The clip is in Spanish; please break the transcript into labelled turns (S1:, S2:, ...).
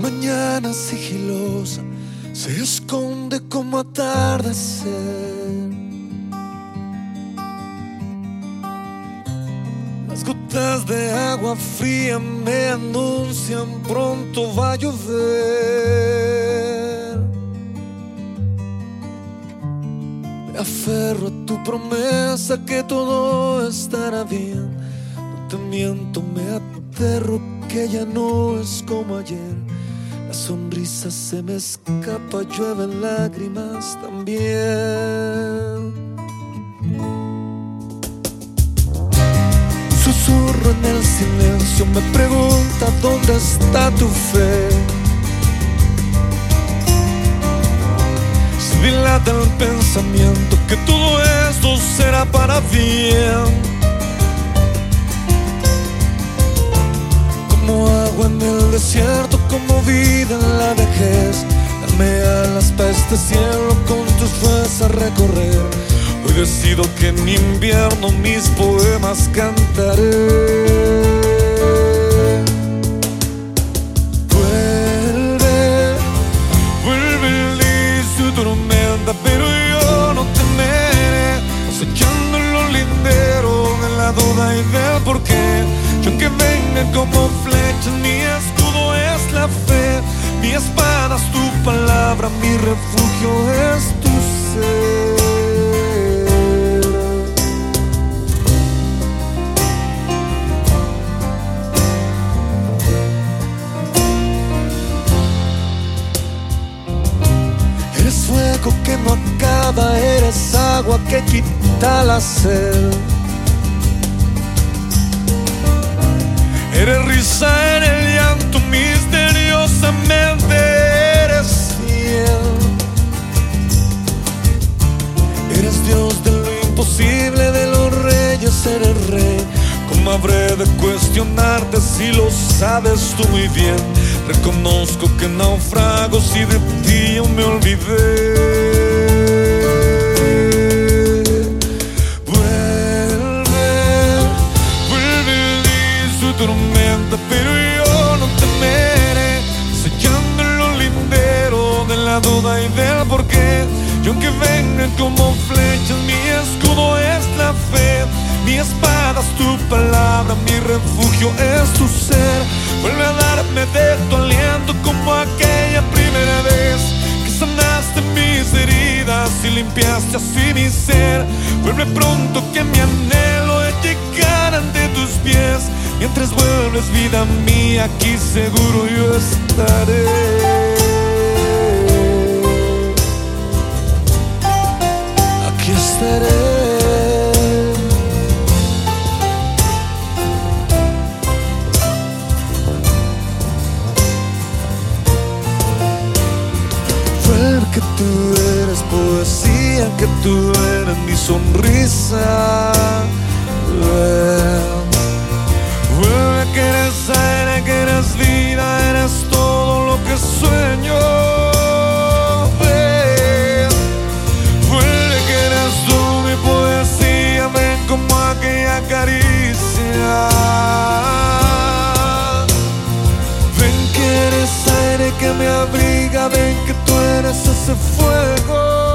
S1: mañana sigilosa se esconde como atardecer. Las gotas de agua fría me anuncian pronto va a llover. Me aferro a tu promesa que todo estará bien. No te miento, me aterro que ya no es como ayer. La sonrisa se me escapa, llueven lágrimas también. Susurro en el silencio me pregunta dónde está tu fe. Se dilata el pensamiento que todo esto será para bien. Este cielo con tus fuerzas recorrer. Hoy decido que en invierno mis poemas cantaré. Vuelve, vuelve su tormenta, pero yo no temeré, acechando en los linderos de la duda y del porqué. Yo que venga como flecha, mi escudo es la fe, mi espada es palabra, mi refugio es tu ser. Eres fuego que no acaba, eres agua que quita la sed. Eres risa en el llanto, reyes eres rey. ¿Cómo habré de cuestionarte si lo sabes tú muy bien? Reconozco que naufrago si de ti yo me olvidé. Vuelve, vuelve y su tormenta, pero yo no temeré, sellando en los linderos de la duda y del porqué. Y aunque vengan como flechas, mi escudo es la fe, mi espada es tu palabra, mi refugio es tu ser. Vuelve a darme de tu aliento como aquella primera vez que sanaste mis heridas y limpiaste así mi ser. Vuelve pronto que mi anhelo es llegar ante tus pies. Mientras vuelves vida mía, aquí seguro yo estaré. Aquí estaré. Que tú eres poesía, que tú eres mi sonrisa. Que me abriga, ven que tú eres ese fuego.